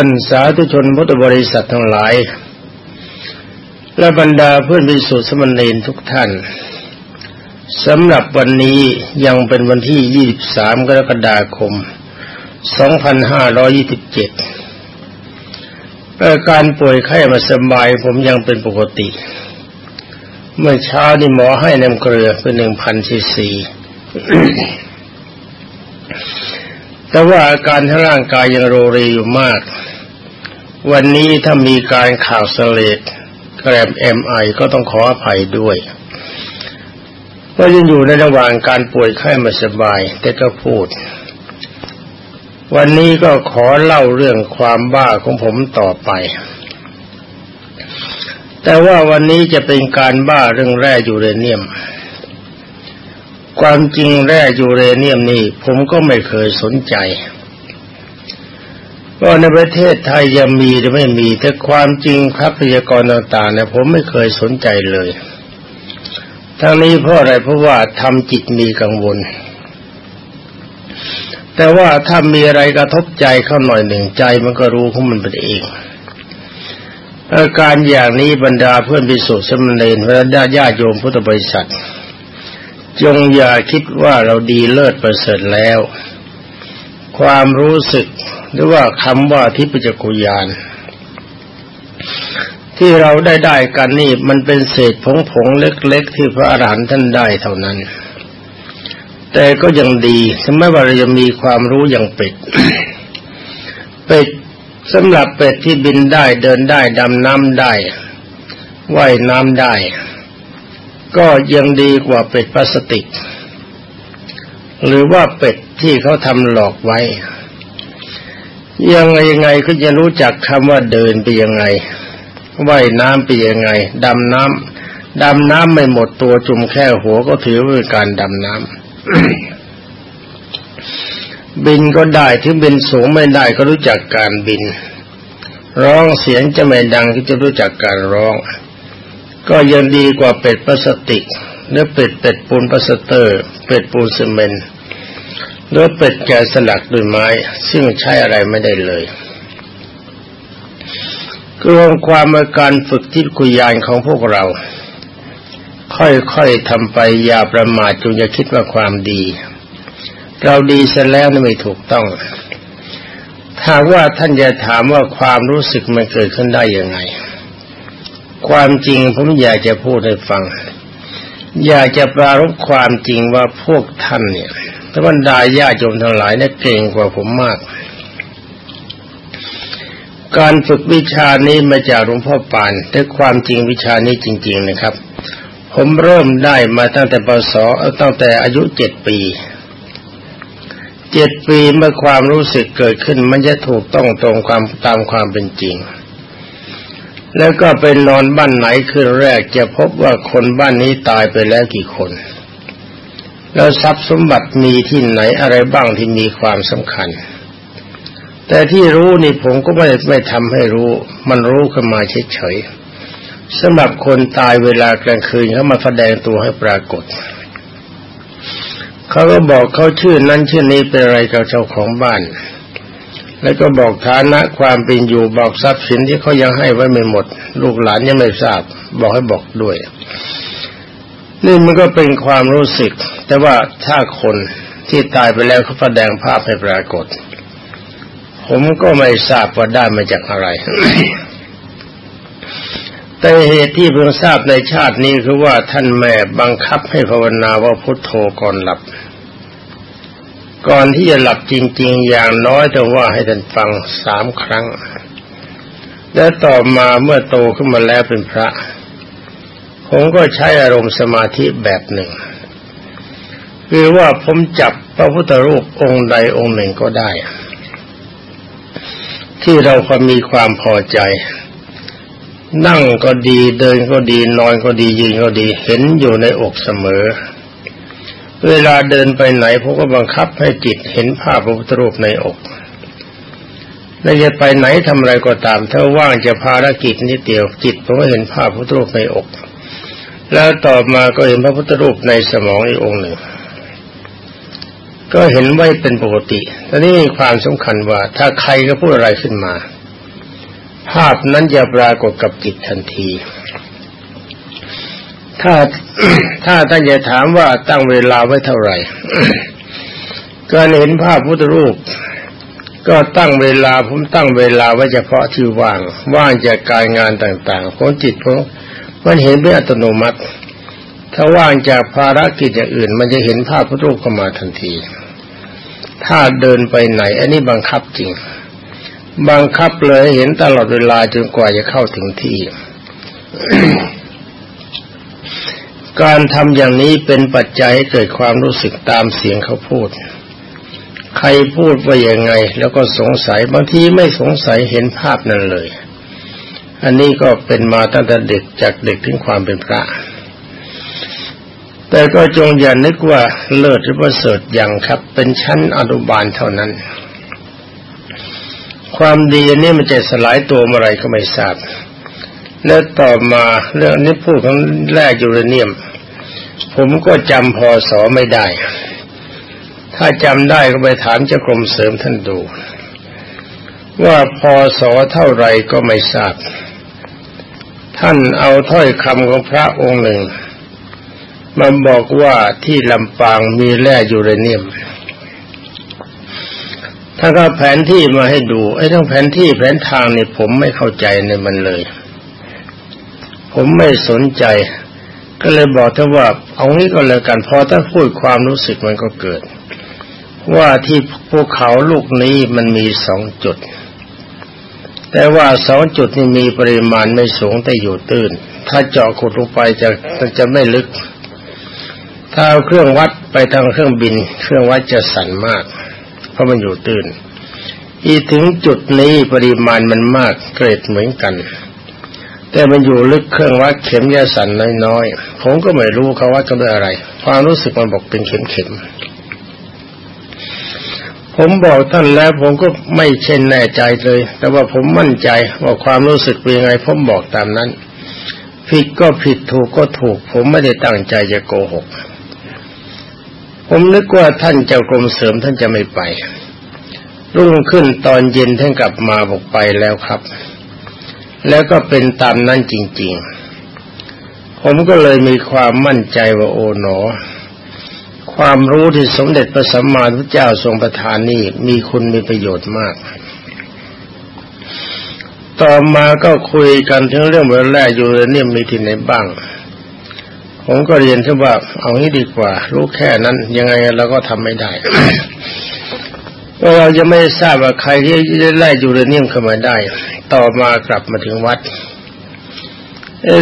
ท่านสาธุชนพุทธบริษัททั้งหลาย และบรรดาเพื่อนวิสุทธิสมณีนทุกท่านสำหรับวันนี้ยังเป็นวันที่ 23 กรกฎาคม 2527อาการป่วยไข้มาสบายผมยังเป็นปกติ เมื่อเช้านี่หมอให้น้ำเกลือเป็นหนึ่งพันซีซีแต่ว่าอาการทั้งร่างกายยังโรเรอยู่มาก วันนี้ถ้ามีการข่าวสเลดแกรมเอ็มไอก็ต้องขออภัยด้วยว่ายังอยู่ในระหว่างการป่วยไข้ไม่สบาย แต่ก็พูด วันนี้ก็ขอเล่าเรื่องความบ้าของผมต่อไป แต่ว่าวันนี้จะเป็นการบ้าเรื่องแร่ยูเรเนียม ความจริงแร่ยูเรเนียมนี่ผมก็ไม่เคยสนใจ ว่าในประเทศไทยยังมีหรือไม่มี แต่ความจริงครัพยากรต่างๆเนี่ยผมไม่เคยสนใจเลย ทั้งนี้เพราะอะไรเพราะว่าทำจิตมีกังวล แต่ว่าถ้ามีอะไรกระทบใจเข้าหน่อยหนึ่งใจมันก็รู้ของมันเป็นเองอาการอย่างนี้บรรดาเพื่อนพิสุทธิ์สมณเณรและญาติโยมพุทธบริษัท จงอย่าคิดว่าเราดีเลิศประเสริฐแล้ว ความรู้สึกหรือว่าคำว่าทิพยกุยาน ที่เราได้ได้กันนี่มันเป็นเศษผงผงเล็กๆ ที่พระอรหันต์ท่านได้เท่านั้น แต่ก็ยังดีถึงแม้ว่าเราจะมีความรู้อย่างเป็ดเป็ดสำหรับเป็ดที่บินได้เดินได้ดำน้ำได้ว่ายน้ำได้ ก็ยังดีกว่าเป็ดพลาสติก หรือว่าเป็ด ที่เขาทำหลอกไว้ ยังไงยังไงก็จะรู้จักคำว่าเดินไปยังไงว่ายน้ำไปยังไงดำน้ำดำน้ำไม่หมดตัวจุ่มแค่หัวก็ถือว่าเป็นการดำน้ำบินก็ได้ถึงบินสูงไม่ได้ก็รู้จักการบิน ร้องเสียงจะไม่ดังก็จะรู้จักการร้อง ก็ยังดีกว่าเป็ดพลาสติกหรือเป็ดเป็ดปูนพลาสเตอร์ เป็ดปูนซีเมนต์ หรือเป็ดแกะสลักด้วยไม้ ซึ่งใช้อะไรไม่ได้เลยรวมความมาการฝึกทิพจักขุญาณของพวกเรา ค่อยๆทำไปอย่าประมาทจงอย่าคิดว่าความดี เราดีเสร็จแล้วนี่ไม่ถูกต้องถ้าว่าท่านจะถามว่าความรู้สึกมันเกิดขึ้นได้ยังไง ความจริงผมอยากจะพูดให้ฟัง อยากจะปรารบความจริงว่าพวกท่านเนี่ย ท่านบรรดาญาโยมทั้งหลายเนี่ยเก่งกว่าผมมาก การฝึกวิชานี้มาจากหลวงพ่อปานแต่ความจริงวิชานี้จริง ๆ นะครับ ผมเริ่มได้มาตั้งแต่ปศตั้งแต่อายุเจ็ดปีเจ็ดปีเมื่อความรู้สึกเกิดขึ้น มันจะถูกต้องตรงความตามความเป็นจริง แล้วก็ไปนอนบ้านไหนคืนแรกจะพบว่าคนบ้านนี้ตายไปแล้วกี่คน แล้วทรัพย์สมบัติมีที่ไหนอะไรบ้างที่มีความสำคัญ แต่ที่รู้นี่ผมก็ไม่ไม่ทำให้รู้ มันรู้ขึ้นมาเฉยๆสำหรับคนตายเวลากลางคืนเขามาแสดงตัวให้ปรากฏเขาก็บอกเขาชื่อนั้นชื่อนี้เป็นอะไรกับเจ้าของบ้าน แล้วก็บอกฐานะความเป็นอยู่บอกทรัพย์สินที่เขายังให้ไว้ไม่หมด ลูกหลานยังไม่ทราบ บอกให้บอกด้วย นี่มันก็เป็นความรู้สึก แต่ว่าถ้าคนที่ตายไปแล้วเขาแสดงภาพให้ปรากฏ ผมก็ไม่ทราบว่าได้มาจากอะไร แต่เหตุที่เพิ่งทราบในชาตินี้คือว่าท่านแม่บังคับให้ภาวนาว่าพุทโธก่อนหลับ ก่อนที่จะหลับจริง ๆ อย่างน้อยแต่ว่าให้ท่านฟังสามครั้ง และต่อมาเมื่อโตขึ้นมาแล้วเป็นพระ ผมก็ใช้อารมณ์สมาธิแบบหนึ่ง คือว่าผมจับพระพุทธรูปองค์ใดองค์หนึ่งก็ได้ ที่เราพอมีความพอใจ นั่งก็ดีเดินก็ดีนอนก็ดียืนก็ดีเห็นอยู่ในอกเสมอ เวลาเดินไปไหนผมก็บังคับให้จิตเห็นภาพพระพุทธรูปในอกและจะไปไหนทำอะไรก็ตาม ถ้าว่างจะภารกิจนิดเดียวจิตผมก็เห็นภาพพระพุทธรูปในอก แล้วต่อมาก็เห็นพระพุทธรูปในสมองอีกองหนึ่ง ก็เห็นไว้เป็นปกติตอนนี้มีความสำคัญว่า ถ้าใครก็พูดอะไรขึ้นมา ภาพนั้นจะปรากฏกับจิตทันที ถ้าถ้าท่านจะถามว่าตั้งเวลาไว้เท่าไหร่การเห็นภาพพุทธรูป ก็ตั้งเวลาผมตั้งเวลาไว้เฉพาะที่ว่าง ว่างจากการงานต่าง ๆ ของจิตของ มันเห็นเป็นอัตโนมัติ ถ้าว่างจากภารกิจอย่างอื่น มันจะเห็นภาพพุทธรูปเข้ามาทันที ถ้าเดินไปไหน อันนี้บังคับจริง บังคับเลยเห็นตลอดเวลาจนกว่าจะเข้าถึงที่ การทำอย่างนี้เป็นปัจจัยให้เกิดความรู้สึกตามเสียงเขาพูดใครพูดว่ายังไง แล้วก็สงสัยบางทีไม่สงสัยเห็นภาพนั้นเลย อันนี้ก็เป็นมาตั้งแต่เด็กจากเด็กถึงความเป็นพระ แต่ก็จงอย่านึกว่าเลิศหรือประเสริฐอย่างครับ เป็นชั้นอนุบาลเท่านั้น ความดีนนี้มันจะสลายตัวเมื่อไรก็ไม่ทราบ แล้วต่อมาเรื่องนี้พูดของแร่ยูเรเนียม ผมก็จำพอสอไม่ได้ ถ้าจำได้ก็ไปถามเจ้ากรมเสริมท่านดู ว่าพอสอเท่าไรก็ไม่ทราบ ท่านเอาถ้อยคำของพระองค์หนึ่งมาบอกว่าที่ลำปางมีแร่ยูเรเนียมท่านก็แผนที่มาให้ดูไอ้ทั้งแผนที่แผนทางนี่ผมไม่เข้าใจในมันเลย ผมไม่สนใจ ก็เลยบอกท่านว่า เอางี้ก็แล้วกันพอถ้าพูดความรู้สึกมันก็เกิด ว่าที่ภูเขาลูกนี้มันมีสองจุด แต่ว่าสองจุดนี้มีปริมาณไม่สูงแต่อยู่ตื้น ถ้าเจาะขุดลงไปจะจะไม่ลึก ถ้าเอาเครื่องวัดไปทางเครื่องบิน เครื่องวัดจะสั่นมาก เพราะมันอยู่ตื้น อีถึงจุดนี้ปริมาณมันมากเกรดเหมือนกัน แต่มันอยู่ลึกเครื่องวัดเข็มยาสั่นน้อยๆ ผมก็ไม่รู้เขาวัดกันด้วยอะไร ความรู้สึกมันบอกเป็นเข็มๆ ผมบอกท่านแล้วผมก็ไม่เช่นแน่ใจเลย แต่ว่าผมมั่นใจว่าความรู้สึกเป็นยังไงผมบอกตามนั้น ผิดก็ผิดถูกก็ถูก ผมไม่ได้ตั้งใจจะโกหก ผมนึกว่าท่านเจ้ากรมเสริมท่านจะไม่ไป รุ่งขึ้นตอนเย็นท่านกลับมาบอกไปแล้วครับ แล้วก็เป็นตามนั้นจริง ๆ ผมก็เลยมีความมั่นใจว่าโอ๋หนอ ความรู้ที่สมเด็จพระสัมมาสัมพุทธเจ้าทรงประทานนี่มีคุณมีประโยชน์มาก ต่อมาก็คุยกันถึงเรื่องเวลายูเรเนียมมีที่ไหนบ้าง ผมก็เรียนที่ว่าเอางี้ดีกว่า รู้แค่นั้นยังไงเราก็ทำไม่ได้ว่าเราจะไม่ทราบว่าใครที่ได้ไล่ยูเรเนียมเข้ามาได้ ต่อมากลับมาถึงวัด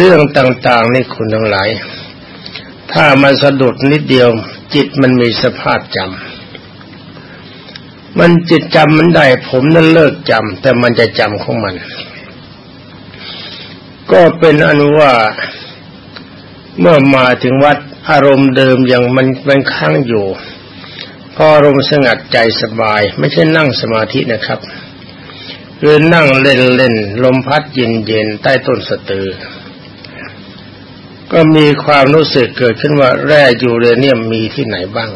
เรื่องต่างๆนี่คุณทั้งหลาย ถ้ามันสะดุดนิดเดียว จิตมันมีสภาพจำมันจิตจำมันได้ ผมนั้นเลิกจำแต่มันจะจำของมัน ก็เป็นอนุว่าเมื่อมาถึงวัดอารมณ์เดิมยังมันมันค้างอยู่พออารมณ์สงัดใจสบาย ไม่ใช่นั่งสมาธินะครับคือนั่งเล่นเล่นลมพัดเย็นเย็นใต้ต้นสตือ ก็มีความรู้สึกเกิดขึ้นว่าแร่ยูเรเนียมมีที่ไหนบ้าง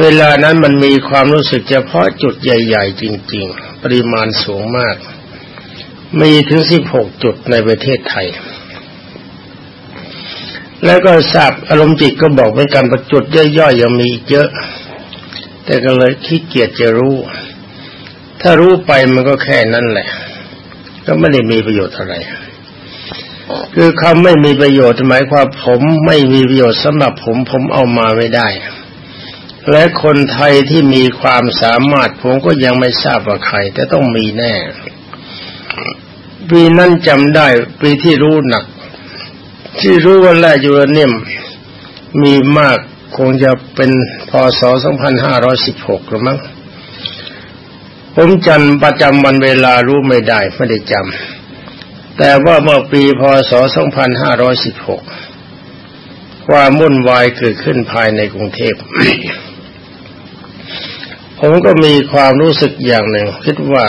เวลานั้นมันมีความรู้สึกเฉพาะจุดใหญ่ ๆ จริง ๆ ปริมาณสูงมาก มีถึงสิบหกจุดในประเทศไทย แล้วก็ทราบอารมณ์จิตก็บอกเป็นการประจุดย่อยๆยังมีเยอะ แต่ก็เลยขี้เกียจจะรู้ ถ้ารู้ไปมันก็แค่นั้นแหละ ก็ไม่ได้มีประโยชน์อะไร คือคำไม่มีประโยชน์หมายความผมไม่มีประโยชน์สำหรับผมผมเอามาไม่ได้ และคนไทยที่มีความสามารถผมก็ยังไม่ทราบว่าใคร แต่ต้องมีแน่ปีนั้นจำได้ปีที่รู้หนัก ที่รู้ว่าแร่ยูเรเนียมมีมากคงจะเป็นพศ 2516 หรือมั้งผมจันประจำวันเวลารู้ไม่ได้ ไม่ได้จำ แต่ว่าเมื่อปีพศ 2516 ความมุ่นวายเกิดขึ้นภายในกรุงเทพ ผมก็มีความรู้สึกอย่างหนึ่ง คิดว่า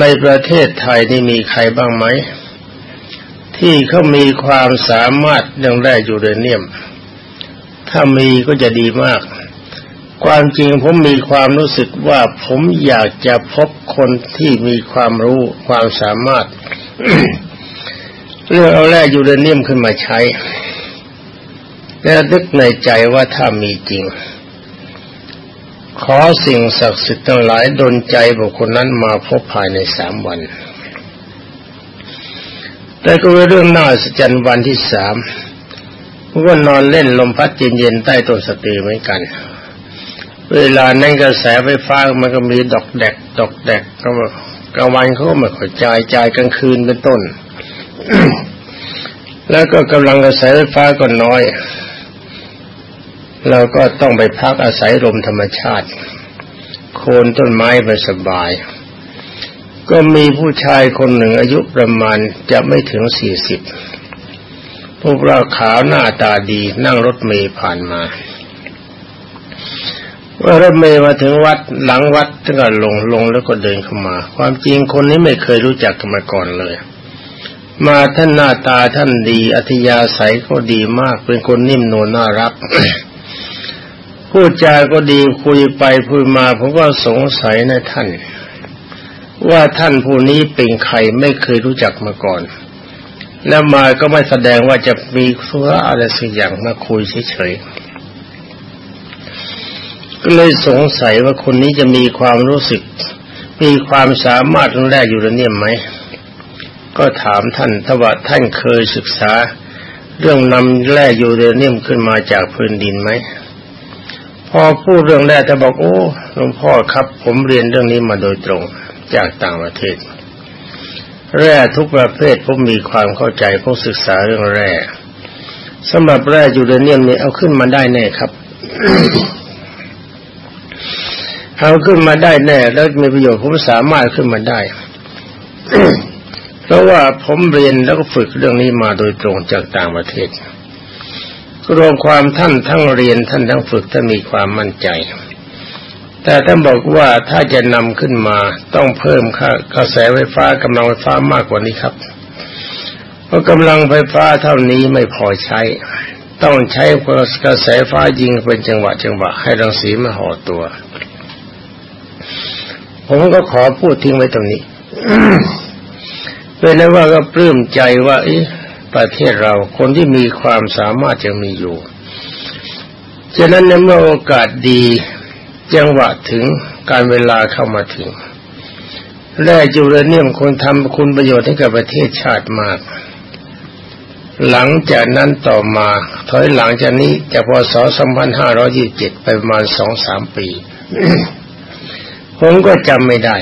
ในประเทศไทยนี่มีใครบ้างไหม ที่เขามีความสามารถเรื่องแร่ยูเรเนียม ถ้ามีก็จะดีมาก ความจริงผมมีความรู้สึกว่าผมอยากจะพบคนที่มีความรู้ความสามารถ เรื่องเอาแร่ยูเรเนียมขึ้นมาใช้ และนึกในใจว่าถ้ามีจริง ขอสิ่งศักดิ์สิทธิ์ทั้งหลายดลใจบุคคลนั้นมาพบภายในสามวัน แต่ก็เรื่องน่าสจันวันที่สามก็นอนเล่นลมพัดเย็นๆใต้ต้นสตือเหมือนกัน เวลานั้นกระแสไฟฟ้ามันก็มีดอกแดก ดอกแดกก็ กลางวันเขาก็ไม่ค่อยจ่ายจ่ายกลางคืนเป็นต้น แล้วก็กำลังกระแสไฟฟ้าก็น้อย เราก็ต้องไปพักอาศัยลมธรรมชาติ โคนต้นไม้ไปสบาย ก็มีผู้ชายคนหนึ่งอายุประมาณจะไม่ถึงสี่สิบพวกเราขาวหน้าตาดีนั่งรถเมย์ผ่านมา รถเมย์มาถึงวัดหลังวัดท่านก็ลงลงแล้วก็เดินเข้ามา ความจริงคนนี้ไม่เคยรู้จักกันมาก่อนเลย มาท่านหน้าตาท่านดี อัธยาศัยก็ดีมาก เป็นคนนิ่มนวลน่ารักพูดจาก็ดีคุยไปพูดมาผมก็สงสัยในท่าน ว่าท่านผู้นี้เป็นใครไม่เคยรู้จักมาก่อน แล้วมาก็ไม่แสดงว่าจะมีธุระอะไรสักอย่างมาคุยเฉยๆ ก็เลยสงสัยว่าคนนี้จะมีความรู้สึก มีความสามารถแร่ยูเรเนียมไหม ก็ถามท่านถ้าว่าท่านเคยศึกษา เรื่องนำแร่ยูเรเนียมขึ้นมาจากพื้นดินไหมพอพูดเรื่องแร่แต่บอกโอ้หลวงพ่อครับ ผมเรียนเรื่องนี้มาโดยตรงจากต่างประเทศ แร่ทุกประเภทผมมีความเข้าใจผมศึกษาเรื่องแร่สำหรับแร่ยูเรเนียมเนี่ยเอาขึ้นมาได้แน่ครับ เอาขึ้นมาได้แน่แล้วมีประโยชน์ผมสามารถขึ้นมาได้ เพราะว่าผมเรียนแล้วก็ฝึกเรื่องนี้มาโดยตรงจากต่างประเทศรวมความท่านทั้งเรียนท่านทั้งฝึกท่านมีความมั่นใจ แต่ท่านบอกว่าถ้าจะนำขึ้นมาต้องเพิ่มค่ากระแสไฟฟ้ากำลังไฟฟ้ามากกว่านี้ครับ เพราะกำลังไฟฟ้าเท่านี้ไม่พอใช้ ต้องใช้กระแสฟ้ายิงเป็นจังหวะจังหวะให้รังสีมาห่อตัว ผมก็ขอพูดทิ้งไว้ตรงนี้เป็นนั้นว่าก็ปลื้มใจว่าอประเทศเราคนที่มีความสามารถจะมีอยู่ ฉะนั้นในเมื่อโอกาสดีจังหวะถึงการเวลาเข้ามาถึง แร่จูเรเนียมคนทำคุณประโยชน์ให้กับประเทศชาติมาก หลังจากนั้นต่อมา ถอยหลังจากนี้จากพศ 2527 ไปประมาณ 2-3 ปี ผมก็จำไม่ได้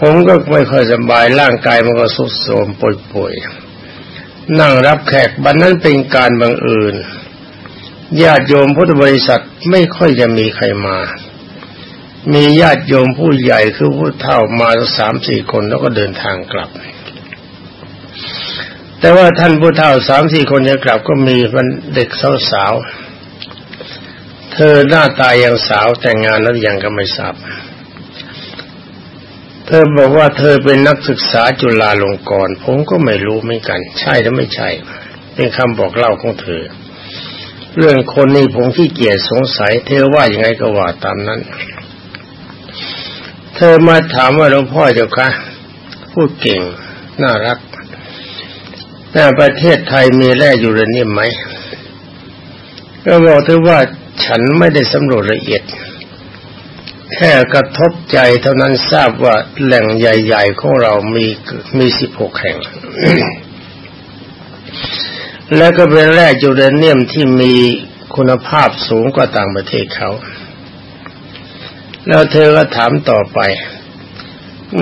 ผมก็ไม่ค่อยสบายร่างกายมันก็สุดโทรมป่วยๆนั่งรับแขกบันนั้นเป็นการบังเอิญญาติโยมพุทธบริษัทไม่ค่อยจะมีใครมา มีญาติโยมผู้ใหญ่คือผู้เฒ่ามาสามสี่คนแล้วก็เดินทางกลับ แต่ว่าท่านผู้เฒ่าสามสี่คนจะกลับก็มีมันเด็กสาวๆ เธอหน้าตายังสาวแต่งงานแล้วยังก็ไม่ทราบ เธอบอกว่าเธอเป็นนักศึกษาจุฬาลงกรณ์ผมก็ไม่รู้เหมือนกัน ใช่หรือไม่ใช่ เป็นคำบอกเล่าของเธอ เรื่องคนนี้ผมขี้เกียจสงสัย เธอว่ายังไงก็ว่าตามนั้น เธอมาถามว่าหลวงพ่อเจ้าคะพูดเก่ง น่ารักแต่ประเทศไทยมีแร่ยูเรเนียมไหมก็บอกเธอว่า ฉันไม่ได้สำรวจละเอียด แค่กระทบใจเท่านั้นทราบว่าแหล่งใหญ่ๆของเรามีมีสิบหกแห่ง แล้วก็เป็นแร่จูเรเนียมที่มีคุณภาพสูงกว่าต่างประเทศเขา แล้วเธอก็ถามต่อไป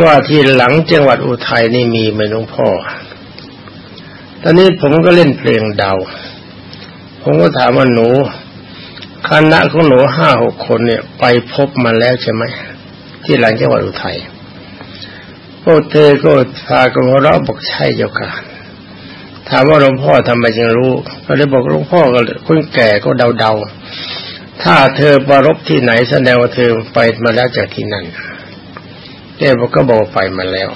ว่าที่หลังจังหวัดอุทัยนี่มีไหมน้องพ่อ ตอนนี้ผมก็เล่นเพลงเดา ผมก็ถามว่าหนู คณะของหนูห้าหกคนเนี่ย ไปพบมาแล้วใช่ไหมที่หลังจังหวัดอุทัยพวกเธอก็พากันหัวเราะบอกใช่เจ้าค่ะถามว่าหลวงพ่อทำไมจึงรู้ก็เลยบอกหลวงพ่อก็คนแก่ก็เดาๆ ถ้าเธอปรบที่ไหนแสดงว่าเธอไปมาแล้วจากที่นั่นแกบอกก็บอกไปมาแล้ว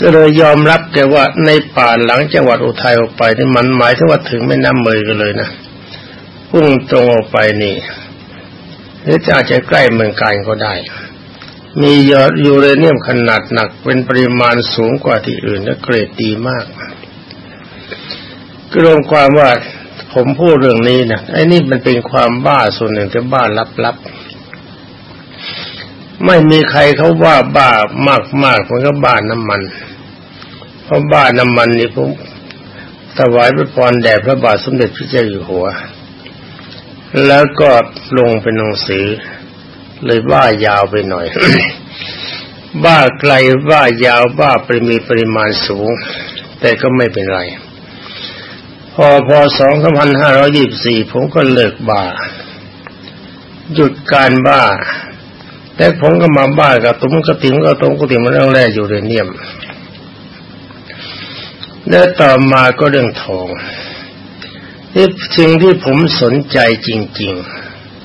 ก็เลยยอมรับแกว่าในป่าหลังจังหวัดอุทัยออกไปนี่มันหมายถึงว่าถึงแม่น้ำเมยกันเลยนะ พุ่งตรงออกไปนี่ หรือจะอาจจะใกล้เมืองการก็ได้ มียอดยูเรเนียมขนาดหนักเป็นปริมาณสูงกว่าที่อื่นและเกรดดีมากก็รวมความว่าผมพูดเรื่องนี้นะไอ้นี่มันเป็นความบ้าส่วนหนึ่งแต่บ้าลับๆไม่มีใครเขาว่าบ้ามากๆมันก็บ้าน้ำมันเพราะบ้าน้ำมันนี่ผมถวายพระพรแด่พระบาทสมเด็จพระเจ้าอยู่หัว แล้วก็ลงเป็นหนังสือ เลยบ้ายาวไปหน่อย บ้าไกลบ้ายาวบ้าปริมีปริมาณสูง แต่ก็ไม่เป็นไร พอพอสองพันห้าร้อยี่สี่ผมก็เลิกบ้า หยุดการบ้า แต่ผมก็มาบ้ากับตุ้มกระติ๋งก็ตุ้มกระติ๋งมันเรื่องแรกอยู่เรเนียมแล้วต่อมาก็เรื่องทอง นี่สิ่งที่ผมสนใจจริง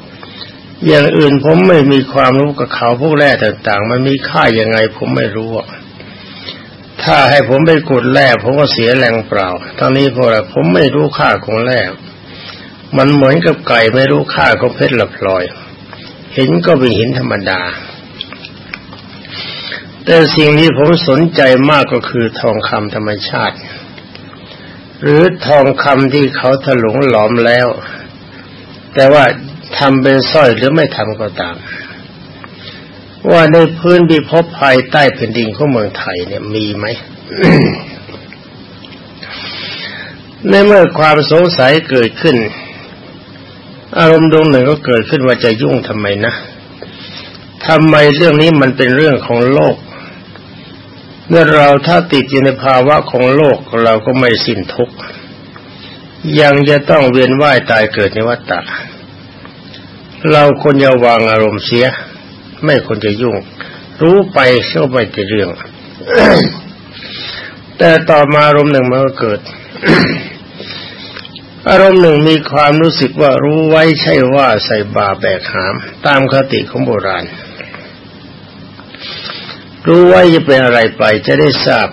ๆ อย่างอื่นผมไม่มีความรู้กับเขาพวกแร่ต่างๆ มันมีค่ายังไงผมไม่รู้ ถ้าให้ผมไปกดแร่ผมก็เสียแรงเปล่าทั้งนี้เพราะอะไรผมไม่รู้ค่าของแร่มันเหมือนกับไก่ไม่รู้ค่าของเพชรละพลอย เห็นก็เป็นหินธรรมดา แต่สิ่งที่ผมสนใจมากก็คือทองคำธรรมชาติ หรือทองคำที่เขาถลุงหลอมแล้ว แต่ว่าทำเป็นสร้อยหรือไม่ทำก็ตาม ว่าในพื้นพิภพภายใต้แผ่นดินของเมืองไทยเนี่ยมีไหมในเมื่อความสงสัยเกิดขึ้น อารมณ์ดวงหนึ่งก็เกิดขึ้นว่าจะยุ่งทำไมนะทำไมเรื่องนี้มันเป็นเรื่องของโลก เมื่อเราถ้าติดอยู่ในภาวะของโลกเราก็ไม่สิ้นทุกข์ยังจะต้องเวียนว่ายตายเกิดในวัฏฏะเราควรจะวางอารมณ์เสีย ไม่ควรจะยุ่ง รู้ไปก็ไม่จะเรื่อง แต่ต่อมาอารมณ์หนึ่งมันก็เกิด อารมณ์หนึ่งมีความรู้สึกว่ารู้ไว้ใช่ว่าใส่บาแบกหาม ตามคติของโบราณ รู้ไว้จะเป็นอะไรไปจะได้ทราบ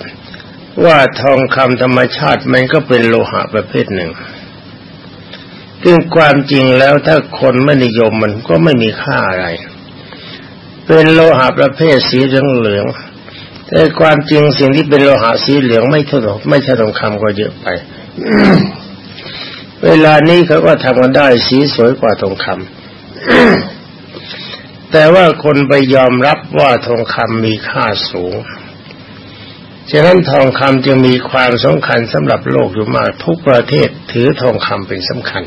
ว่าทองคำธรรมชาติมันก็เป็นโลหะประเภทหนึ่งซึ่งความจริงแล้วถ้าคนไม่นิยมมันก็ไม่มีค่าอะไร เป็นโลหะประเภทสีเหลืองเหลืองแต่ความจริงสิ่งที่เป็นโลหะสีเหลืองไม่ทุกไม่ใช่ทองคำก็เยอะไป เวลานี้เขาก็ทำกันได้สีสวยกว่าทองคำ แต่ว่าคนไปยอมรับว่าทองคำมีค่าสูง ฉะนั้นทองคำจึงมีความสำคัญสำหรับโลกอยู่มากทุกประเทศถือทองคำเป็นสำคัญ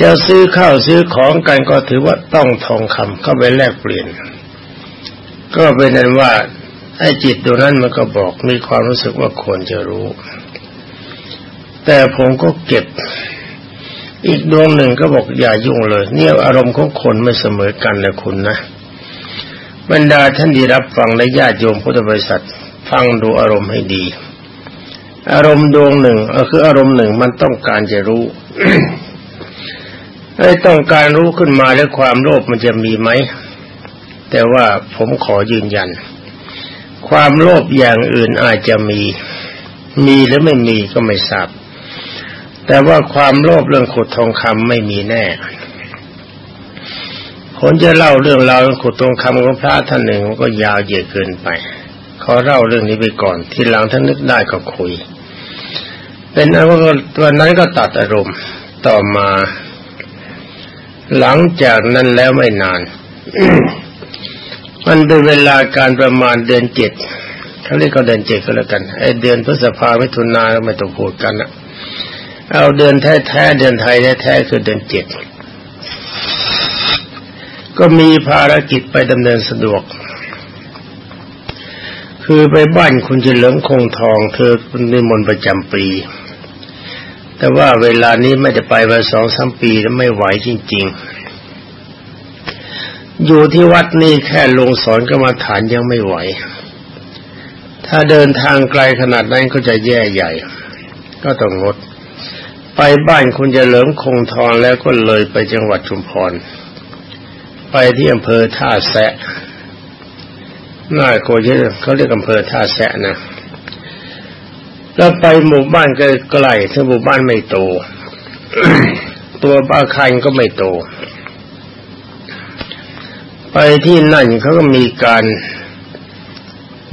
จะซื้อข้าวซื้อของกันก็ถือว่าต้องทองคำเข้าไปแลกเปลี่ยน ก็เป็นนั้นว่าไอ้จิตตัวนั้นมันก็บอกมีความรู้สึกว่าควรจะรู้ แต่ผมก็เก็บ อีกดวงหนึ่งก็บอกอย่ายุ่งเลย เนี่ยอารมณ์ของคนไม่เสมอกันนะคุณนะ บรรดาท่านที่รับฟังและญาติโยมพุทธบริษัท ฟังดูอารมณ์ให้ดี อารมณ์ดวงหนึ่งก็คืออารมณ์หนึ่งมันต้องการจะรู้ไอ้ต้องการรู้ขึ้นมาแล้วความโลภมันจะมีไหม แต่ว่าผมขอยืนยัน ความโลภอย่างอื่นอาจจะมี มีหรือไม่มีก็ไม่ทราบ แต่ว่าความโลภเรื่องขุดทองคำไม่มีแน่ผมจะเล่าเรื่องราวขุดทองคำของพระท่านหนึ่งก็ยาวเหยียดเกินไปขอเล่าเรื่องนี้ไปก่อน ทีหลังท่านนึกได้ก็คุย เป็นอันว่าวันนั้นก็ตัดอารมณ์ต่อมา หลังจากนั้นแล้วไม่นาน มันเป็นเวลาการประมาณเดือนเจ็ดเขาเรียกก็เดือนเจ็ดก็แล้วกันไอเดือนพฤษภาไม่ทุนาไม่ต้องพูดกันอะ เอาเดือนแท้ๆเดือนไทยแท้ๆคือเดือนเจ็ดก็มีภารกิจไปดำเนินสะดวก คือไปบ้านคุณเฉลิมคงทองเธอนิมนต์ประจำปี แต่ว่าเวลานี้ไม่ได้ไปมาสองสามปีแล้วไม่ไหวจริง ๆ อยู่ที่วัดนี่แค่ลงสอนกรรมฐานยังไม่ไหว ถ้าเดินทางไกลขนาดนั้นก็จะแย่ใหญ่ ก็ต้องงด ไปบ้านคุณจะเหลิมคงทองแล้วก็เลยไปจังหวัดชุมพร ไปที่อำเภอท่าแสะน่าโกเยเขาเรียกอำเภอท่าแสะนะแล้วไปหมู่บ้านใกล้ๆถ้าหมู่บ้านไม่โต ตัวอาคารก็ไม่โต ไปที่นั่นเขาก็มีการ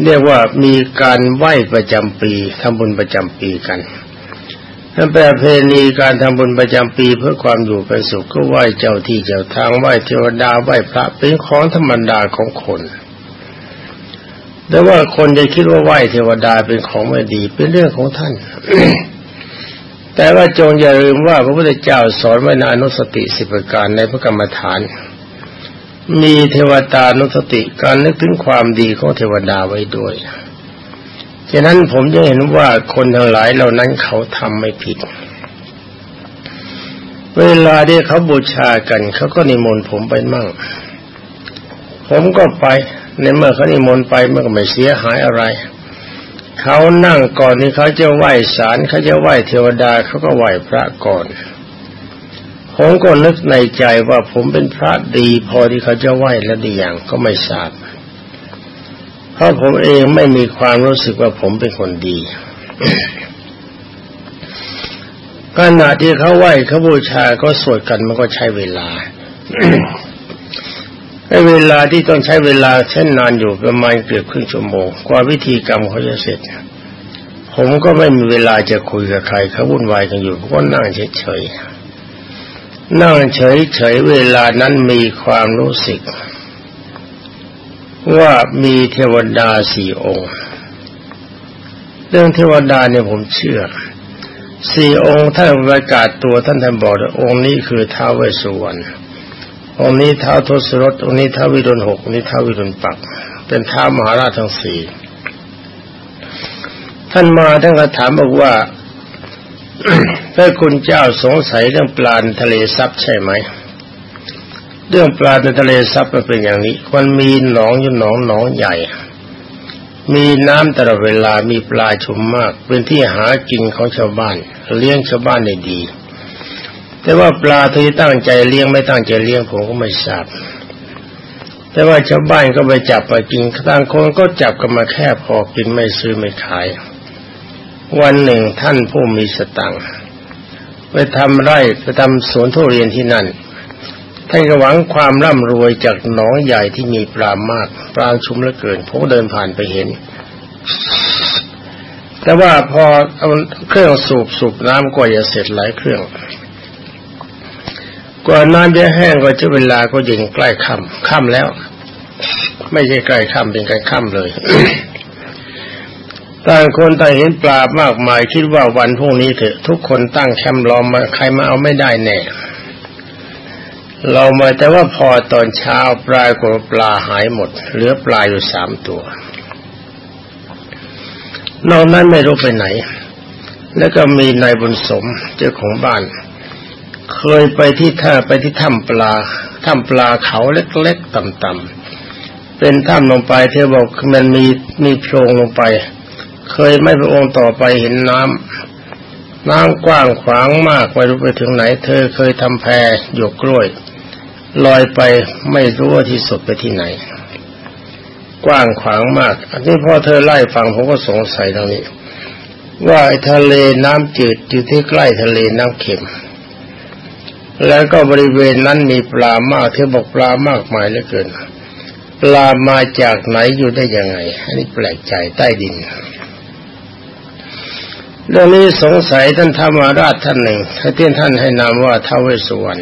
เรียกว่ามีการไหว้ประจำปีทำบุญประจำปีกัน นั่นเป็นประเพณีการทำบุญประจำปีเพื่อความอยู่เป็นสุขก็ไหว้เจ้าที่เจ้าทางไหว้เทวดาไหว้พระเป็นของธรรมดาของคนแต่ว่าคนจะคิดว่าไหว้เทวดาเป็นของไม่ดี เป็นเรื่องของท่าน แต่ว่าจงอย่าลืมว่าพระพุทธเจ้าสอนไว้ในอนุสติสิบประการในพระกรรมฐาน มีเทวดานุสติการนึกถึงความดีของเทวดาไว้ด้วย ฉะนั้นผมจะเห็นว่าคนทั้งหลายเหล่านั้นเขาทำไม่ผิด เวลาที่เขาบูชากัน เขาก็นิมนต์ผมไปมั่ง ผมก็ไปในเมื่อเขานิมนต์ไปมันก็ไม่เสียหายอะไร เขานั่งก่อนที่เขาจะไหว้ศาลเขาจะไหว้เทวดาเขาก็ไหว้พระก่อนผมก็นึกในใจว่าผมเป็นพระดี พอที่เขาจะไหว้แล้วดีอย่างก็ไม่ทราบ เพราะผมเองไม่มีความรู้สึกว่าผมเป็นคนดีขณะที่เขาไหว้เขาบูชาก็สวดกันมันก็ใช้เวลาไอ้เวลาที่ต้องใช้เวลาเช่นนานอยู่ประมาณเกือบครึ่งชั่วโมงกว่าวิธีกรรมเขาจะเสร็จ ผมก็ไม่มีเวลาจะคุยกับใครเขาวุ่นวายกันอยู่ก็นั่งเฉยๆนั่งเฉยๆเวลานั้นมีความรู้สึก ว่ามีเทวดาสี่องค์ เรื่องเทวดาเนี่ยผมเชื่อสี่องค์ท่านประกาศตัวท่านท่านบอกองค์นี้คือท้าวเวสสุวรรณองค์นี้ท้าวทศรถองค์นี้ท้าววิรุณหกนี้ท้าววิรุณปัก เป็นท้าวมหาราชทั้งสี่ท่านมาท่านก็ถามบอกว่าพระคุณเจ้าสงสัยเรื่องปลานทะเลซับใช่ไหม เรื่องปลาในทะเลซับมันเป็นอย่างนี้มันมีหนองอยู่หนองหนองใหญ่ มีน้ำตลอดเวลามีปลาชุมมาก เป็นที่หากินของชาวบ้าน เลี้ยงชาวบ้านได้ดี แต่ว่าปลาที่ตั้งใจเลี้ยงไม่ตั้งใจเลี้ยงผมก็ไม่ทราบแต่ว่าชาวบ้านก็ไปจับมากินต่างคนก็จับกันมาแค่พอกินไม่ซื้อไม่ขาย วันหนึ่งท่านผู้มีสตังไปทำไร่ไปทำสวนทุเรียนที่นั่น ท่านก็หวังความร่ำรวยจากหนองใหญ่ที่มีปลามากปลาชุมเหลือเกินผมเดินผ่านไปเห็น แต่ว่าพอเอาเครื่องสูบสูบน้ำกว่าจะเสร็จหลายเครื่อง กว่าน้ำจะแห้งก็จะเวลาก็ยิงใกล้ค่ำค่ำแล้ว ไม่ใช่ใกล้ค่ำเป็นใกล้ค่ำเลยต่างคนต่างเห็นปลามากมายคิดว่าวันพรุ่งนี้เถอะ ทุกคนตั้งแคมป์รอมาใครมาเอาไม่ได้แน่ เรามาแต่ว่าพอตอนเช้าปลายกว่าปลาหายหมด เหลือปลาอยู่สามตัวนอกนั้นไม่รู้ไปไหน แล้วก็มีนายบุญสมเจ้าของบ้าน เคยไปที่ท่าไปที่ถ้ำปลาถ้ำปลาเขาเล็กๆต่ำๆเป็นถ้ำลงไปเธอบอกมันมีมีโพรงลงไป เคยไม่พระองค์ต่อไปเห็นน้ำน้ำกว้างขวางมากไปรู้ไปถึงไหน เธอเคยทำแพหยกกล้วย ลอยไปไม่รู้ว่าที่สุดไปที่ไหน กว้างขวางมาก อันนี้พอเธอไล่ฟังผมก็สงสัยตรงนี้ ว่าทะเลน้ำจืดอยู่ที่ใกล้ทะเลน้ำเค็ม แล้วก็บริเวณนั้นมีปลามากเธอบอกปลามากมายเหลือเกิน ปลามาจากไหนอยู่ได้ยังไง อันนี้แปลกใจใต้ดินเรื่องนี้สงสัยท่านธรรมราชท่านหนึ่งท่านท่านให้นามว่าท้าวเวสสุวรรณ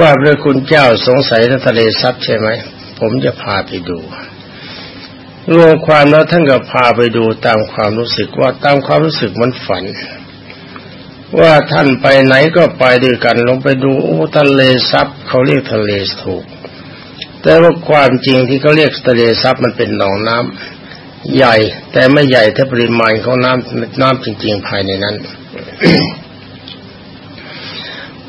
ว่าพระคุณเจ้าสงสัยในทะเลซับใช่ไหม ผมจะพาไปดูรวมความแล้วท่านก็พาไปดูตามความรู้สึกว่าตามความรู้สึกมันฝัน ว่าท่านไปไหนก็ไปด้วยกัน ลงไปดูโอ้ทะเลซับเขาเรียกทะเลถูก แต่ว่าความจริงที่เขาเรียกทะเลซับมันเป็นหนองน้ำใหญ่แต่ไม่ใหญ่ถ้าปริมาณของน้ำน้ำจริง ๆ ภายในนั้น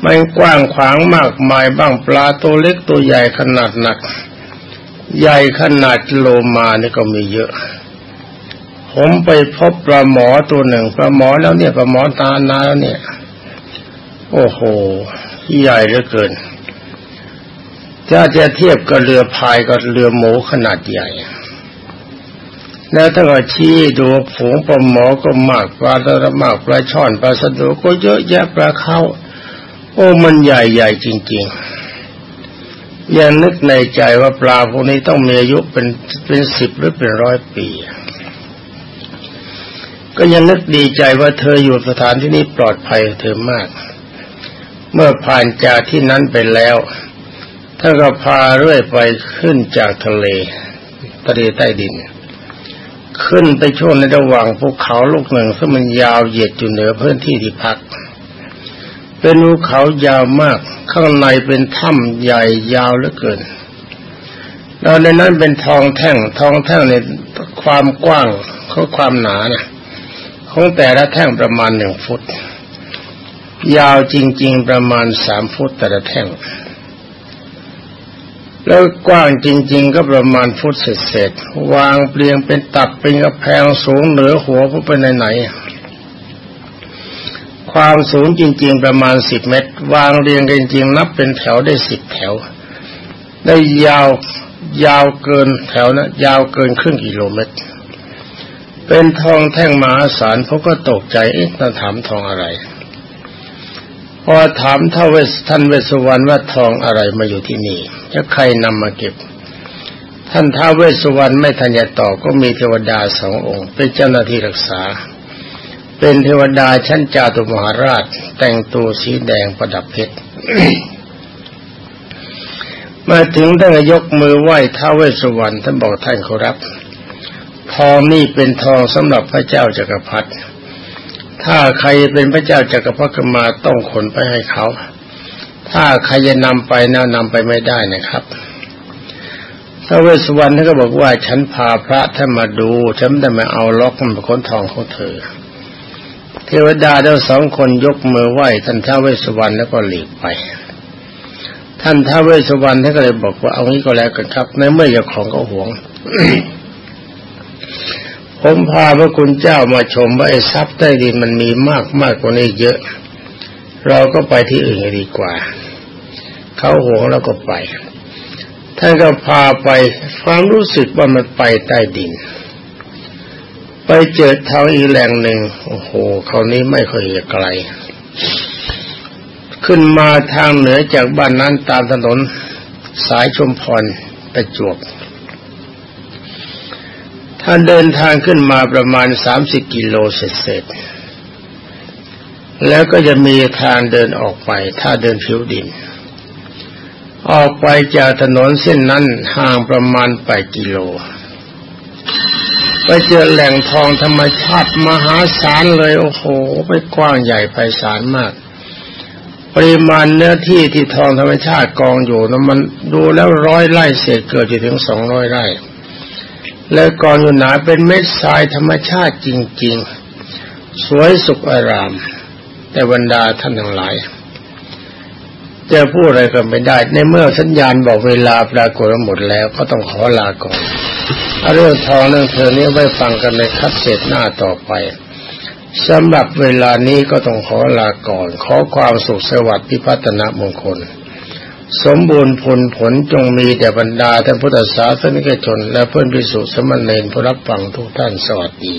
มันกว้างขวางมากมายบ้างปลาตัวเล็กตัวใหญ่ขนาดหนัก ใหญ่ขนาดโลมานี่ก็มีเยอะ ผมไปพบปลาหมอตัวหนึ่งปลาหมอแล้วเนี่ยปลาหมอตานาแล้วเนี่ย โอ้โห ใหญ่เหลือเกินถ้าจะเทียบกับเรือพายกับเรือหมูขนาดใหญ่ แล้วถ้าก็ชี้ดูฝูงปลาหมอก็มากปลาตะมากปลาช่อนปลาสะดูก็เยอะแยะปลาเข้า โอ้มันใหญ่ๆจริงๆยังนึกในใจว่าปลาพวกนี้ต้องมีอายุเป็นเป็นสิบหรือเป็นร้อยปี ก็ยังนึกดีใจว่าเธออยู่สถานที่นี้ปลอดภัยเธอมาก เมื่อผ่านจากที่นั้นไปแล้วท่านก็พาเรื่อยไปขึ้นจากทะเลทะเลใต้ดิน ขึ้นไปช่วงในระหว่างภูเขาลูกหนึ่งซึ่งมันยาวเหยียดอยู่เหนือพื้นที่ที่พัก เป็นภูเขายาวมาก ข้างในเป็นถ้ำใหญ่ยาวเหลือเกิน แล้วในนั้นเป็นทองแท่ง ทองแท่งในความกว้างเขาความหนาเนี่ยของแต่ละแท่งประมาณหนึ่งฟุต ยาวจริง ๆ ประมาณสามฟุตแต่ละแท่ง แล้วกว้างจริง ๆ ก็ประมาณฟุตเศษๆวางเปลียงเป็นตับเป็นกระแพงสูงเหนือหัวผู้ไปไหนๆ ความสูงจริง ๆ ประมาณสิบเมตร วางเรียงกันจริงนับเป็นแถวได้สิบแถว ได้ยาวยาวเกินแถวนะยาวเกินครึ่งกิโลเมตร เป็นทองแท่งมหาศาลเขาก็ตกใจเอ๊ะต้องถามทองอะไรพอถามท่าเวสท่านเวสุวรรณว่าทองอะไรมาอยู่ที่นี่จะใครนำมาเก็บ ท่านท้าเวสุวรรณไม่ทันจะตอบก็มีเทวดาสององค์ เป็นเจ้าหน้าที่รักษา เป็นเทวดาชั้นจาตุมหาราช แต่งตัวสีแดงประดับเพชรมาถึงท่านยกมือไหว้ท้าเวสสุวรรณท่านบอกท่านเขารับ ทองนี่เป็นทองสำหรับพระเจ้าจักรพรรดิถ้าใครเป็นพระเจ้าจักรพรรดิมาต้องขนไปให้เขา ถ้าใครจะนำไปน่านำไปไม่ได้นะครับพระเวสสุวรรณท่านก็บอกว่าฉันพาพระท่านมาดู ฉันได้มาเอาล็อกมันเป็นคนทองของเธอ เทวดาทั้งสองคนยกมือไหว้ท่านท้าวเวสสุวรรณแล้วก็หลีกไป ท่านท้าวเวสสุวรรณท่านก็เลยบอกว่าเอางี้ก็แล้วกันครับ ในเมื่อจ้าของก็หวง ผมพาพระคุณเจ้ามาชมว่าไอ้ทรัพย์ใต้ดินมันมีมากมากกว่านี้เยอะ เราก็ไปที่อื่นดีกว่า เขาหวงเราก็ไป ท่านก็พาไปความรู้สึกว่ามันไปใต้ดิน ไปเจอเท้าอีแหล่งหนึ่ง โอ้โหคราวนี้ไม่ค่อยไกล ขึ้นมาทางเหนือจากบ้านนั้นตามถนนสายชุมพรประจวบท่านเดินทางขึ้นมาประมาณสามสิบกิโลเศษแล้วก็จะมีทางเดินออกไป ถ้าเดินผิวดิน ออกไปจากถนนเส้นนั้นห่างประมาณแปดกิโล ไปเจอแหล่งทองธรรมชาติมหาศาลเลยโอ้โห ไปกว้างใหญ่ไพศาลมาก ปริมาณเนื้อที่ที่ทองธรรมชาติกองอยู่นะมันดูแล้วร้อยไร่เศษเกิดอยู่ถึงสองร้อยไร่ แล้วกองอยู่หนาเป็นเม็ดทรายธรรมชาติจริง ๆ สวยสุขอาราม แต่บรรดาท่านทั้งหลาย จะพูดอะไรก็ไม่ได้ ในเมื่อสัญญาณบอกเวลาปรากฏหมดแล้วก็ต้องขอลาก่อนเรื่องทองเรื่องเธอนี้ไว้ฟังกันในคัดเศษหน้าต่อไปสำหรับเวลานี้ก็ต้องขอลาก่อน ขอความสุขสวัสดิ์พิพัฒนมงคล สมบูรณ์ผลผลจงมีแต่บรรดาท่านพุทธศาสนิกชน และเพื่อนพิสุสมณเณรผู้รับฟังทุกท่านสวัสดี